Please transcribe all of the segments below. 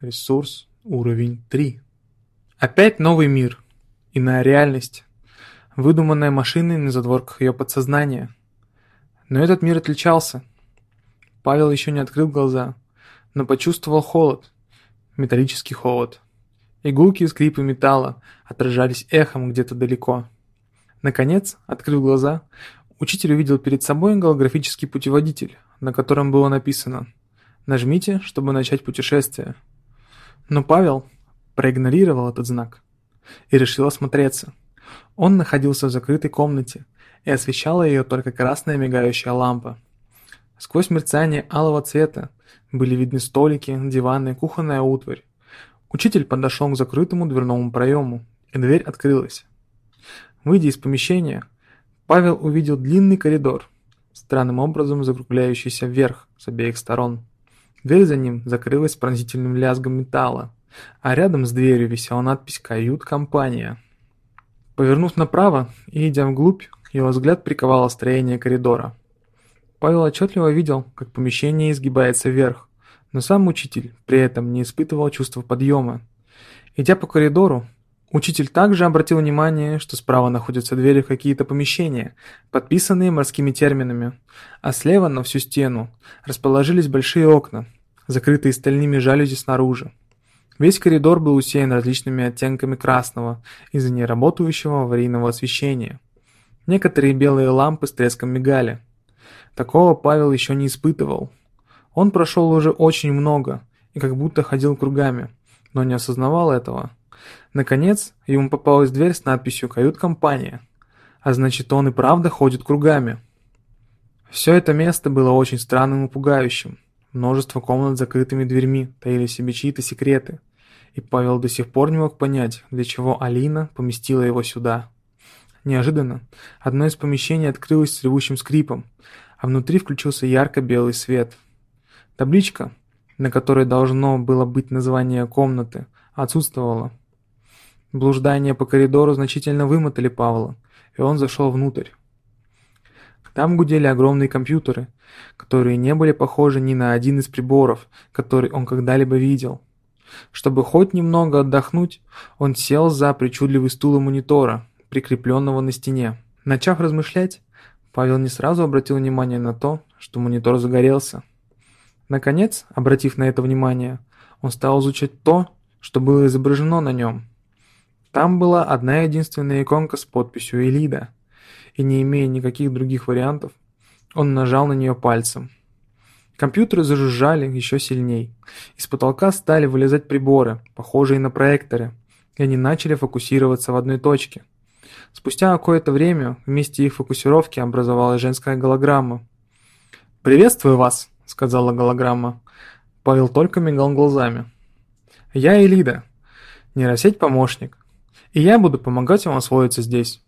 Ресурс уровень 3. Опять новый мир. Иная реальность. Выдуманная машиной на задворках ее подсознания. Но этот мир отличался. Павел еще не открыл глаза, но почувствовал холод. Металлический холод. Игулки и скрипы металла отражались эхом где-то далеко. Наконец, открыв глаза, учитель увидел перед собой голографический путеводитель, на котором было написано «Нажмите, чтобы начать путешествие». Но Павел проигнорировал этот знак и решил осмотреться. Он находился в закрытой комнате, и освещала ее только красная мигающая лампа. Сквозь мерцание алого цвета были видны столики, диваны, кухонная утварь. Учитель подошел к закрытому дверному проему, и дверь открылась. Выйдя из помещения, Павел увидел длинный коридор, странным образом закругляющийся вверх с обеих сторон. Дверь за ним закрылась пронзительным лязгом металла, а рядом с дверью висела надпись «Кают-компания». Повернув направо и идя вглубь, его взгляд приковало строение коридора. Павел отчетливо видел, как помещение изгибается вверх, но сам учитель при этом не испытывал чувства подъема. Идя по коридору, учитель также обратил внимание, что справа находятся двери в какие-то помещения, подписанные морскими терминами, а слева на всю стену расположились большие окна, закрытые стальными жалюзи снаружи. Весь коридор был усеян различными оттенками красного из-за неработающего аварийного освещения. Некоторые белые лампы с треском мигали. Такого Павел еще не испытывал. Он прошел уже очень много и как будто ходил кругами, но не осознавал этого. Наконец, ему попалась дверь с надписью «Кают-компания», а значит он и правда ходит кругами. Все это место было очень странным и пугающим. Множество комнат с закрытыми дверьми таили себе чьи-то секреты и Павел до сих пор не мог понять, для чего Алина поместила его сюда. Неожиданно одно из помещений открылось с ревущим скрипом, а внутри включился ярко-белый свет. Табличка, на которой должно было быть название комнаты, отсутствовала. Блуждания по коридору значительно вымотали Павла, и он зашел внутрь. Там гудели огромные компьютеры, которые не были похожи ни на один из приборов, который он когда-либо видел. Чтобы хоть немного отдохнуть, он сел за причудливый стул монитора, прикрепленного на стене. Начав размышлять, Павел не сразу обратил внимание на то, что монитор загорелся. Наконец, обратив на это внимание, он стал изучать то, что было изображено на нем. Там была одна единственная иконка с подписью «Элида», и не имея никаких других вариантов, он нажал на нее пальцем. Компьютеры зажужжали еще сильней. Из потолка стали вылезать приборы, похожие на проекторы, и они начали фокусироваться в одной точке. Спустя какое-то время вместе их фокусировки образовалась женская голограмма. «Приветствую вас», — сказала голограмма. Павел только мигал глазами. «Я Элида, нейросеть-помощник, и я буду помогать вам освоиться здесь».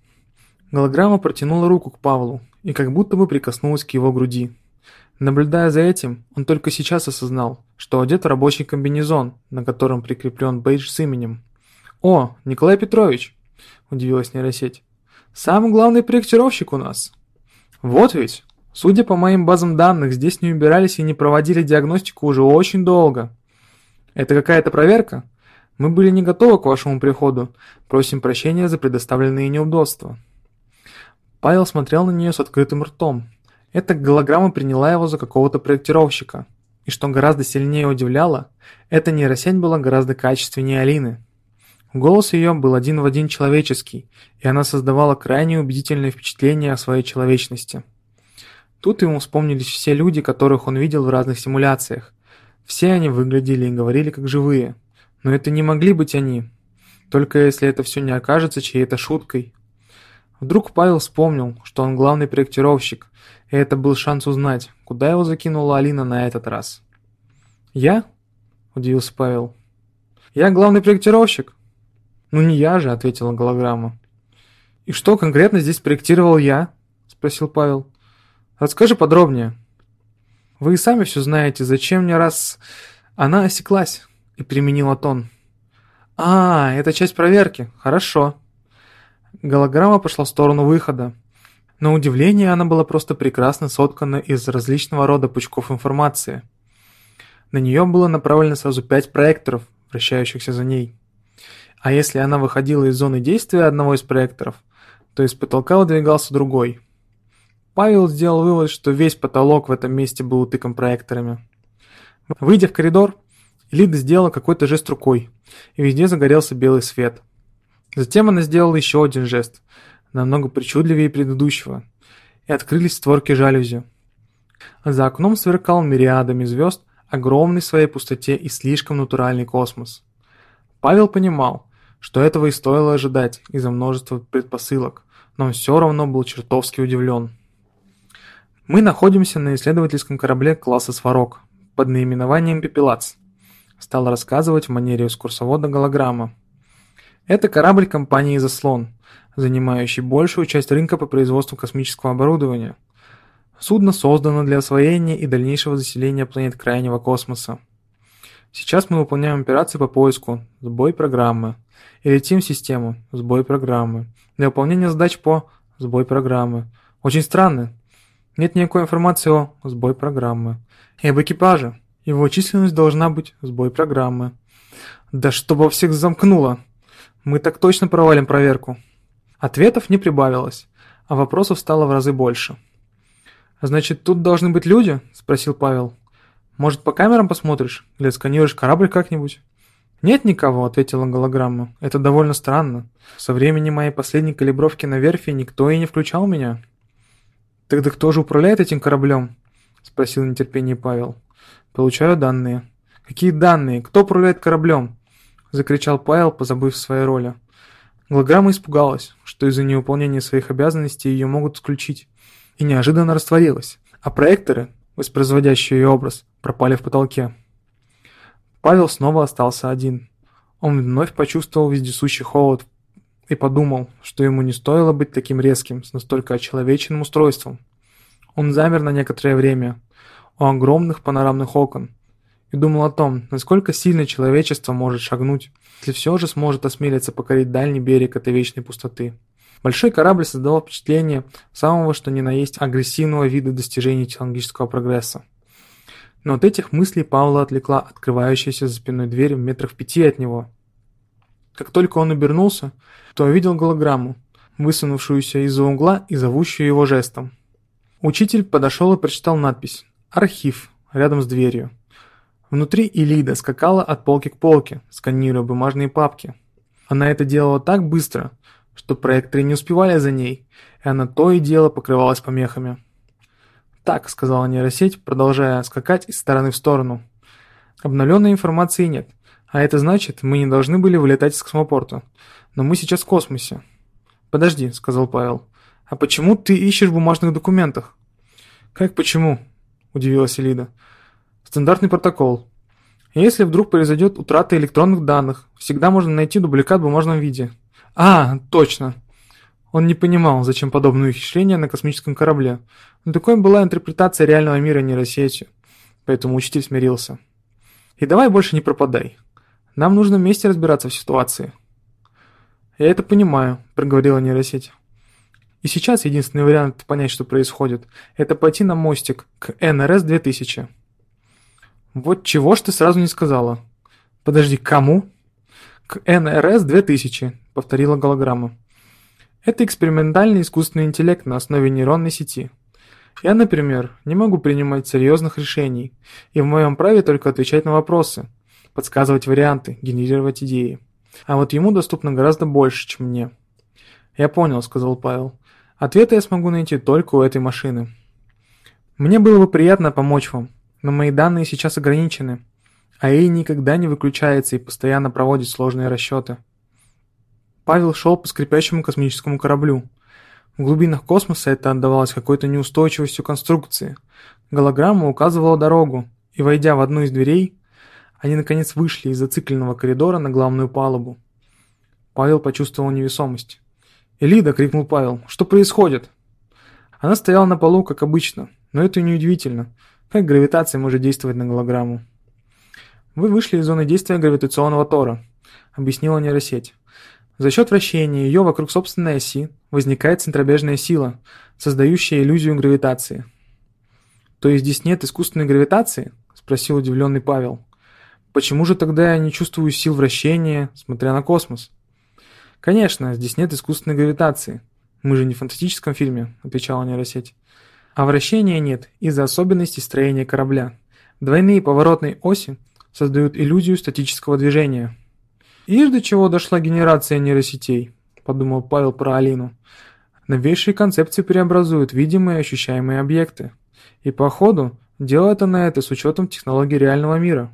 Голограмма протянула руку к Павлу и как будто бы прикоснулась к его груди. Наблюдая за этим, он только сейчас осознал, что одет в рабочий комбинезон, на котором прикреплен бейдж с именем. «О, Николай Петрович!» – удивилась нейросеть. «Самый главный проектировщик у нас!» «Вот ведь! Судя по моим базам данных, здесь не убирались и не проводили диагностику уже очень долго. Это какая-то проверка? Мы были не готовы к вашему приходу. Просим прощения за предоставленные неудобства». Павел смотрел на нее с открытым ртом, эта голограмма приняла его за какого-то проектировщика. И что гораздо сильнее удивляло, эта нейросеть была гораздо качественнее Алины. Голос ее был один в один человеческий, и она создавала крайне убедительное впечатление о своей человечности. Тут ему вспомнились все люди, которых он видел в разных симуляциях. Все они выглядели и говорили как живые. Но это не могли быть они. Только если это все не окажется чьей-то шуткой. Вдруг Павел вспомнил, что он главный проектировщик, и это был шанс узнать, куда его закинула Алина на этот раз. «Я?» – удивился Павел. «Я главный проектировщик?» «Ну не я же», – ответила голограмма. «И что конкретно здесь проектировал я?» – спросил Павел. «Расскажи подробнее». «Вы и сами все знаете, зачем мне раз...» Она осеклась и применила тон. «А, это часть проверки. Хорошо». Голограмма пошла в сторону выхода. На удивление, она была просто прекрасно соткана из различного рода пучков информации. На нее было направлено сразу пять проекторов, вращающихся за ней. А если она выходила из зоны действия одного из проекторов, то из потолка выдвигался другой. Павел сделал вывод, что весь потолок в этом месте был утыкан проекторами. Выйдя в коридор, Лида сделала какой-то жест рукой, и везде загорелся белый свет. Затем она сделала еще один жест, намного причудливее предыдущего, и открылись створки жалюзи. За окном сверкал мириадами звезд огромный в своей пустоте и слишком натуральный космос. Павел понимал, что этого и стоило ожидать из-за множества предпосылок, но он все равно был чертовски удивлен. Мы находимся на исследовательском корабле класса «Сварог» под наименованием «Пепелац», стал рассказывать в манере экскурсовода голограмма. Это корабль компании «Заслон», занимающий большую часть рынка по производству космического оборудования. Судно создано для освоения и дальнейшего заселения планет крайнего космоса. Сейчас мы выполняем операции по поиску, сбой программы, и летим в систему, сбой программы, для выполнения задач по сбой программы. Очень странно. Нет никакой информации о сбой программы. И об экипаже. Его численность должна быть сбой программы. Да чтобы всех замкнуло. Мы так точно провалим проверку. Ответов не прибавилось, а вопросов стало в разы больше. «Значит, тут должны быть люди?» – спросил Павел. «Может, по камерам посмотришь? Или сканируешь корабль как-нибудь?» «Нет никого», – ответила голограмма. «Это довольно странно. Со времени моей последней калибровки на верфи никто и не включал меня». «Тогда кто же управляет этим кораблем?» – спросил нетерпение Павел. «Получаю данные». «Какие данные? Кто управляет кораблем?» – закричал Павел, позабыв своей роли. Голограмма испугалась, что из-за невыполнения своих обязанностей ее могут исключить, и неожиданно растворилась, а проекторы, воспроизводящие ее образ, пропали в потолке. Павел снова остался один. Он вновь почувствовал вездесущий холод и подумал, что ему не стоило быть таким резким с настолько очеловеченным устройством. Он замер на некоторое время у огромных панорамных окон, и думал о том, насколько сильно человечество может шагнуть, если все же сможет осмелиться покорить дальний берег этой вечной пустоты. Большой корабль создавал впечатление самого что ни на есть агрессивного вида достижений технологического прогресса. Но от этих мыслей Павла отвлекла открывающаяся за спиной дверь в метрах пяти от него. Как только он обернулся, то увидел голограмму, высунувшуюся из-за угла и зовущую его жестом. Учитель подошел и прочитал надпись «Архив» рядом с дверью. Внутри Илида скакала от полки к полке, сканируя бумажные папки. Она это делала так быстро, что проекторы не успевали за ней, и она то и дело покрывалась помехами. «Так», — сказала нейросеть, продолжая скакать из стороны в сторону. «Обновленной информации нет, а это значит, мы не должны были вылетать из космопорта. Но мы сейчас в космосе». «Подожди», — сказал Павел. «А почему ты ищешь в бумажных документах?» «Как почему?» — удивилась Элида. Стандартный протокол. Если вдруг произойдет утрата электронных данных, всегда можно найти дубликат в бумажном виде. А, точно. Он не понимал, зачем подобное ухищрение на космическом корабле. Но такой была интерпретация реального мира нейросетью. Поэтому учитель смирился. И давай больше не пропадай. Нам нужно вместе разбираться в ситуации. Я это понимаю, проговорила нейросеть. И сейчас единственный вариант понять, что происходит, это пойти на мостик к НРС-2000. Вот чего ж ты сразу не сказала? Подожди, кому? К НРС-2000, повторила голограмма. Это экспериментальный искусственный интеллект на основе нейронной сети. Я, например, не могу принимать серьезных решений, и в моем праве только отвечать на вопросы, подсказывать варианты, генерировать идеи. А вот ему доступно гораздо больше, чем мне. Я понял, сказал Павел. Ответы я смогу найти только у этой машины. Мне было бы приятно помочь вам, но мои данные сейчас ограничены, а ей никогда не выключается и постоянно проводит сложные расчеты. Павел шел по скрипящему космическому кораблю. В глубинах космоса это отдавалось какой-то неустойчивостью конструкции. Голограмма указывала дорогу, и, войдя в одну из дверей, они наконец вышли из зацикленного коридора на главную палубу. Павел почувствовал невесомость. «Элида!» — крикнул Павел. «Что происходит?» Она стояла на полу, как обычно, но это неудивительно. Как гравитация может действовать на голограмму? Вы вышли из зоны действия гравитационного тора, объяснила нейросеть. За счет вращения ее вокруг собственной оси возникает центробежная сила, создающая иллюзию гравитации. То есть здесь нет искусственной гравитации? спросил удивленный Павел. Почему же тогда я не чувствую сил вращения, смотря на космос? Конечно, здесь нет искусственной гравитации. Мы же не в фантастическом фильме, отвечала нейросеть. А вращения нет из-за особенностей строения корабля. Двойные поворотные оси создают иллюзию статического движения. «Ишь до чего дошла генерация нейросетей», – подумал Павел про Алину. «Новейшие концепции преобразуют видимые и ощущаемые объекты. И, походу, делает она это с учетом технологий реального мира».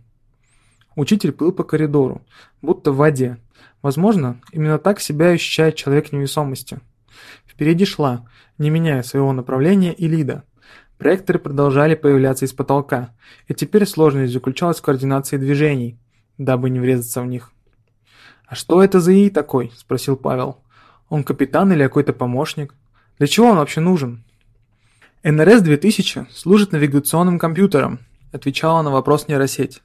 Учитель плыл по коридору, будто в воде. Возможно, именно так себя ощущает человек невесомости. Впереди шла, не меняя своего направления, и Лида. Проекторы продолжали появляться из потолка, и теперь сложность заключалась в координации движений, дабы не врезаться в них. «А что это за ИИ такой?» – спросил Павел. «Он капитан или какой-то помощник? Для чего он вообще нужен?» «НРС-2000 служит навигационным компьютером», – отвечала на вопрос нейросеть.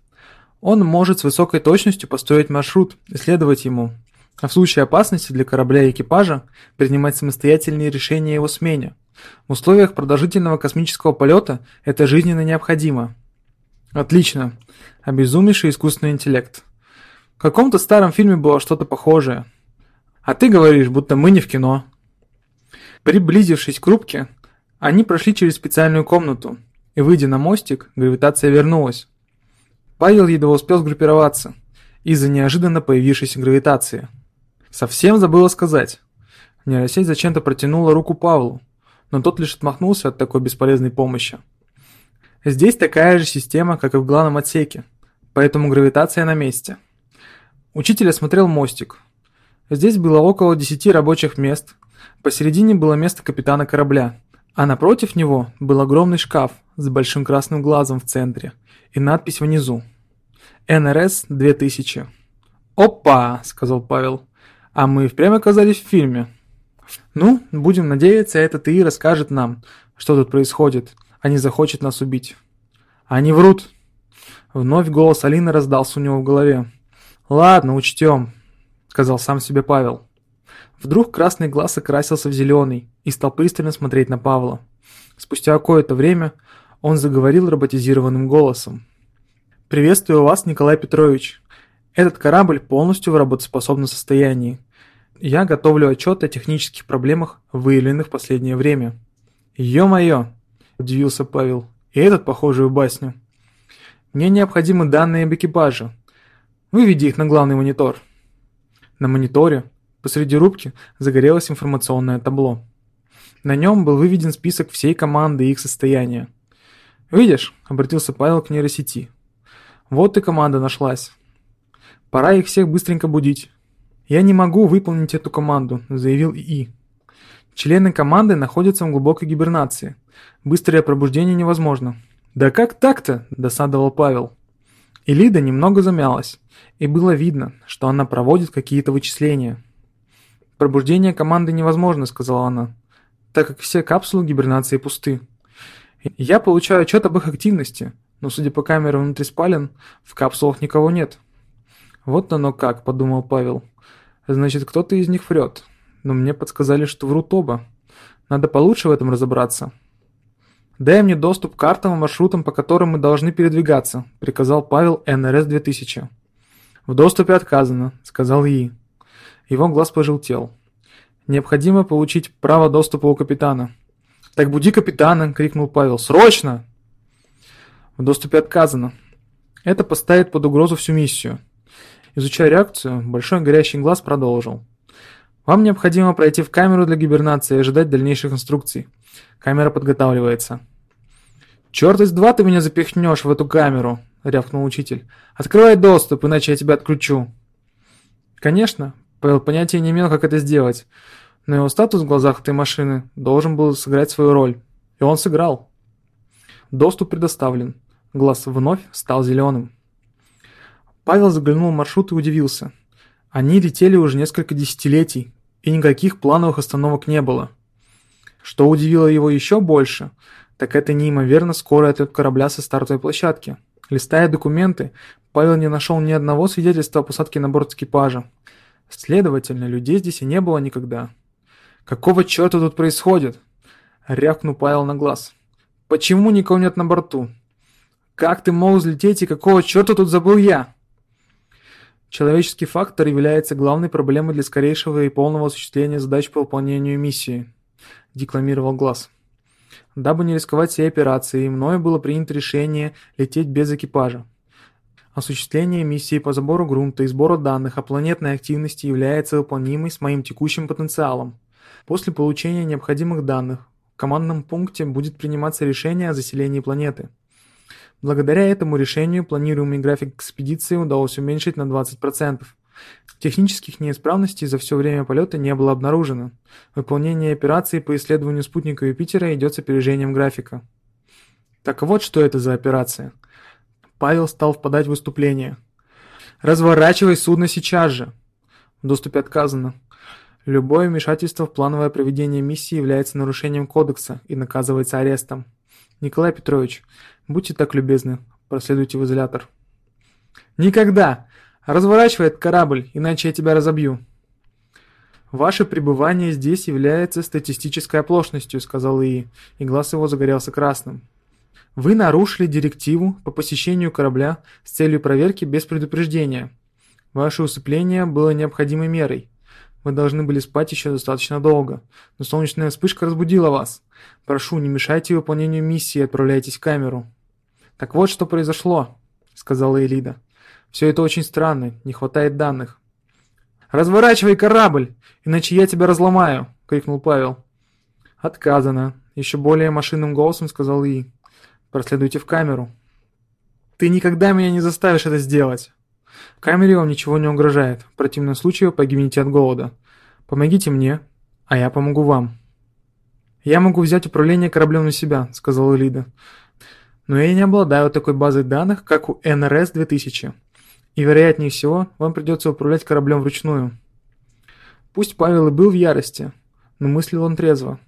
Он может с высокой точностью построить маршрут и следовать ему, а в случае опасности для корабля и экипажа принимать самостоятельные решения его смене. В условиях продолжительного космического полета это жизненно необходимо. Отлично. Обезумевший искусственный интеллект. В каком-то старом фильме было что-то похожее. А ты говоришь, будто мы не в кино. Приблизившись к рубке, они прошли через специальную комнату, и, выйдя на мостик, гравитация вернулась. Павел едва успел сгруппироваться из-за неожиданно появившейся гравитации. Совсем забыла сказать. Нейросеть зачем-то протянула руку Павлу, но тот лишь отмахнулся от такой бесполезной помощи. Здесь такая же система, как и в главном отсеке, поэтому гравитация на месте. Учитель осмотрел мостик. Здесь было около 10 рабочих мест, посередине было место капитана корабля, а напротив него был огромный шкаф с большим красным глазом в центре и надпись внизу. НРС 2000. «Опа!» – сказал Павел. «А мы впрямь оказались в фильме». «Ну, будем надеяться, этот ИИ расскажет нам, что тут происходит, а не захочет нас убить». «Они врут!» Вновь голос Алины раздался у него в голове. «Ладно, учтем», — сказал сам себе Павел. Вдруг красный глаз окрасился в зеленый и стал пристально смотреть на Павла. Спустя какое-то время он заговорил роботизированным голосом. «Приветствую вас, Николай Петрович. Этот корабль полностью в работоспособном состоянии. Я готовлю отчет о технических проблемах, выявленных в последнее время». «Ё-моё!» – удивился Павел. «И этот похожий в басню». «Мне необходимы данные об экипаже. Выведи их на главный монитор». На мониторе посреди рубки загорелось информационное табло. На нем был выведен список всей команды и их состояния. «Видишь?» – обратился Павел к нейросети. Вот и команда нашлась. Пора их всех быстренько будить. Я не могу выполнить эту команду, заявил ИИ. Члены команды находятся в глубокой гибернации. Быстрое пробуждение невозможно. Да как так-то? досадовал Павел. И Лида немного замялась, и было видно, что она проводит какие-то вычисления. Пробуждение команды невозможно, сказала она, так как все капсулы гибернации пусты. Я получаю отчет об их активности, но судя по камерам внутри спален, в капсулах никого нет. Вот оно как, подумал Павел. Значит, кто-то из них врет. Но мне подсказали, что врут оба. Надо получше в этом разобраться. «Дай мне доступ к картам и маршрутам, по которым мы должны передвигаться», — приказал Павел НРС-2000. «В доступе отказано», — сказал И. Его глаз пожелтел. «Необходимо получить право доступа у капитана». «Так буди капитана!» — крикнул Павел. «Срочно!» В доступе отказано. Это поставит под угрозу всю миссию. Изучая реакцию, большой горящий глаз продолжил. Вам необходимо пройти в камеру для гибернации и ожидать дальнейших инструкций. Камера подготавливается. «Черт из два ты меня запихнешь в эту камеру!» — рявкнул учитель. «Открывай доступ, иначе я тебя отключу!» Конечно, Павел понятия не имел, как это сделать, но его статус в глазах этой машины должен был сыграть свою роль. И он сыграл. Доступ предоставлен. Глаз вновь стал зеленым. Павел заглянул в маршрут и удивился. Они летели уже несколько десятилетий, и никаких плановых остановок не было. Что удивило его еще больше, так это неимоверно скорый отлет корабля со стартовой площадки. Листая документы, Павел не нашел ни одного свидетельства о посадке на борт экипажа. Следовательно, людей здесь и не было никогда. «Какого черта тут происходит?» — рявкнул Павел на глаз. «Почему никого нет на борту?» Как ты мог взлететь и какого черта тут забыл я? Человеческий фактор является главной проблемой для скорейшего и полного осуществления задач по выполнению миссии, декламировал Глаз. Дабы не рисковать всей операцией, мною было принято решение лететь без экипажа. Осуществление миссии по забору грунта и сбору данных о планетной активности является выполнимой с моим текущим потенциалом. После получения необходимых данных в командном пункте будет приниматься решение о заселении планеты. Благодаря этому решению планируемый график экспедиции удалось уменьшить на 20%. Технических неисправностей за все время полета не было обнаружено. Выполнение операции по исследованию спутника Юпитера идет с опережением графика. Так вот, что это за операция. Павел стал впадать в выступление. «Разворачивай судно сейчас же!» В доступе отказано. Любое вмешательство в плановое проведение миссии является нарушением кодекса и наказывается арестом. Николай Петрович, будьте так любезны, проследуйте в изолятор. Никогда! Разворачивай этот корабль, иначе я тебя разобью. Ваше пребывание здесь является статистической оплошностью, сказал Ии, и глаз его загорелся красным. Вы нарушили директиву по посещению корабля с целью проверки без предупреждения. Ваше усыпление было необходимой мерой. Вы должны были спать еще достаточно долго, но солнечная вспышка разбудила вас. Прошу, не мешайте выполнению миссии и отправляйтесь в камеру. Так вот, что произошло, сказала Элида. Все это очень странно, не хватает данных. Разворачивай корабль, иначе я тебя разломаю, крикнул Павел. Отказано, еще более машинным голосом сказал И. Проследуйте в камеру. Ты никогда меня не заставишь это сделать. В камере вам ничего не угрожает. В противном случае вы погибнете от голода. Помогите мне, а я помогу вам. Я могу взять управление кораблем на себя, сказала Лида. Но я не обладаю такой базой данных, как у НРС-2000. И вероятнее всего, вам придется управлять кораблем вручную. Пусть Павел и был в ярости, но мыслил он трезво.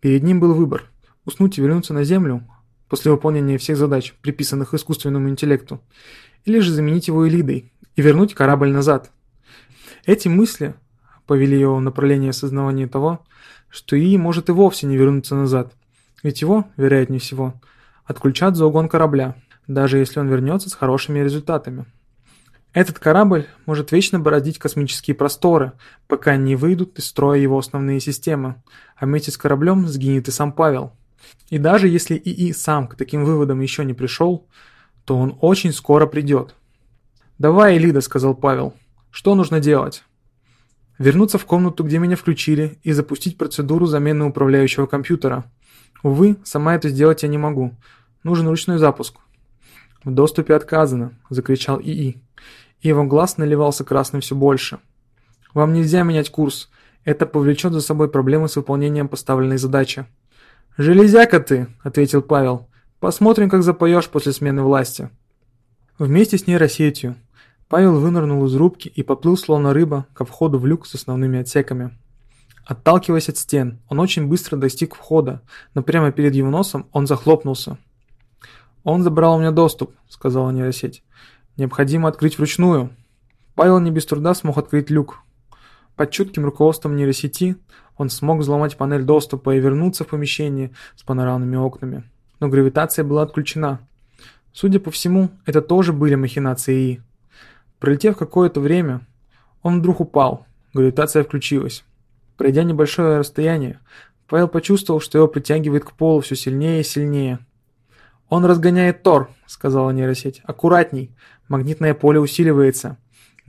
Перед ним был выбор – уснуть и вернуться на Землю, после выполнения всех задач, приписанных искусственному интеллекту, или же заменить его Элидой и вернуть корабль назад. Эти мысли повели его в направлении осознавания того, что ИИ может и вовсе не вернуться назад, ведь его, вероятнее всего, отключат за угон корабля, даже если он вернется с хорошими результатами. Этот корабль может вечно бороздить космические просторы, пока не выйдут из строя его основные системы, а вместе с кораблем сгинет и сам Павел – и даже если ИИ сам к таким выводам еще не пришел, то он очень скоро придет. «Давай, Элида», — сказал Павел. «Что нужно делать?» Вернуться в комнату, где меня включили, и запустить процедуру замены управляющего компьютера. Увы, сама это сделать я не могу. Нужен ручной запуск. «В доступе отказано», — закричал ИИ. И его глаз наливался красным все больше. «Вам нельзя менять курс. Это повлечет за собой проблемы с выполнением поставленной задачи». «Железяка ты», — ответил Павел. «Посмотрим, как запоешь после смены власти». Вместе с нейросетью Павел вынырнул из рубки и поплыл, словно рыба, ко входу в люк с основными отсеками. Отталкиваясь от стен, он очень быстро достиг входа, но прямо перед его носом он захлопнулся. «Он забрал у меня доступ», — сказала нейросеть. «Необходимо открыть вручную». Павел не без труда смог открыть люк. Под чутким руководством нейросети он смог взломать панель доступа и вернуться в помещение с панорамными окнами. Но гравитация была отключена. Судя по всему, это тоже были махинации ИИ. Пролетев какое-то время, он вдруг упал. Гравитация включилась. Пройдя небольшое расстояние, Павел почувствовал, что его притягивает к полу все сильнее и сильнее. «Он разгоняет Тор», — сказала нейросеть. «Аккуратней. Магнитное поле усиливается.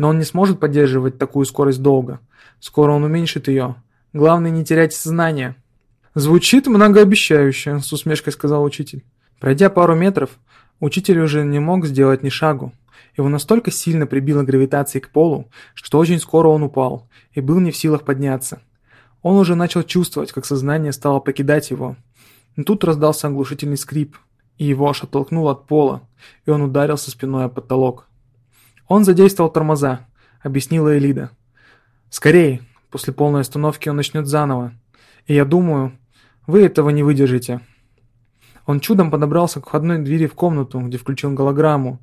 Но он не сможет поддерживать такую скорость долго. Скоро он уменьшит ее. Главное не терять сознание. Звучит многообещающе, с усмешкой сказал учитель. Пройдя пару метров, учитель уже не мог сделать ни шагу. Его настолько сильно прибило гравитацией к полу, что очень скоро он упал и был не в силах подняться. Он уже начал чувствовать, как сознание стало покидать его. Но тут раздался оглушительный скрип, и его аж оттолкнуло от пола, и он ударился спиной о потолок. Он задействовал тормоза, объяснила Элида. «Скорее, После полной остановки он начнет заново. И я думаю, вы этого не выдержите. Он чудом подобрался к входной двери в комнату, где включил голограмму.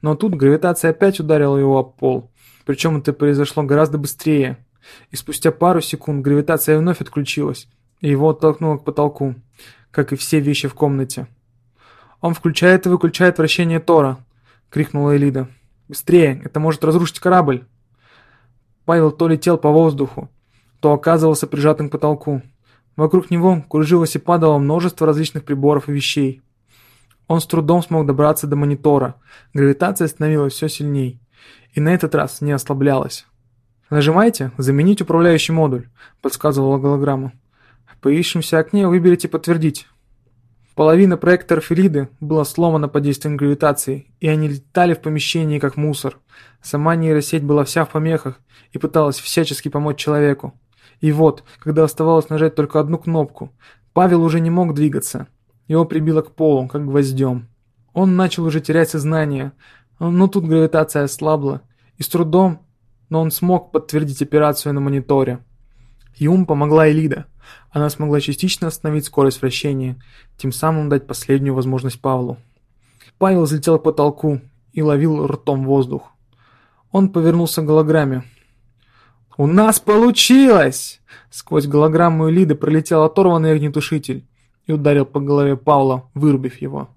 Но тут гравитация опять ударила его об пол. Причем это произошло гораздо быстрее. И спустя пару секунд гравитация вновь отключилась, и его оттолкнуло к потолку, как и все вещи в комнате. Он включает и выключает вращение Тора!» — крикнула Элида. «Быстрее! Это может разрушить корабль!» Павел то летел по воздуху, то оказывался прижатым к потолку. Вокруг него кружилось и падало множество различных приборов и вещей. Он с трудом смог добраться до монитора. Гравитация становилась все сильней. И на этот раз не ослаблялась. «Нажимайте «Заменить управляющий модуль», — подсказывала голограмма. В появившемся окне выберите «Подтвердить». Половина проекторов Элиды была сломана под действием гравитации, и они летали в помещении как мусор. Сама нейросеть была вся в помехах и пыталась всячески помочь человеку. И вот, когда оставалось нажать только одну кнопку, Павел уже не мог двигаться. Его прибило к полу, как гвоздем. Он начал уже терять сознание, но тут гравитация ослабла, и с трудом, но он смог подтвердить операцию на мониторе. Ему помогла Элида. Она смогла частично остановить скорость вращения, тем самым дать последнюю возможность Павлу. Павел взлетел к потолку и ловил ртом воздух. Он повернулся к голограмме. «У нас получилось!» Сквозь голограмму Элиды пролетел оторванный огнетушитель и ударил по голове Павла, вырубив его.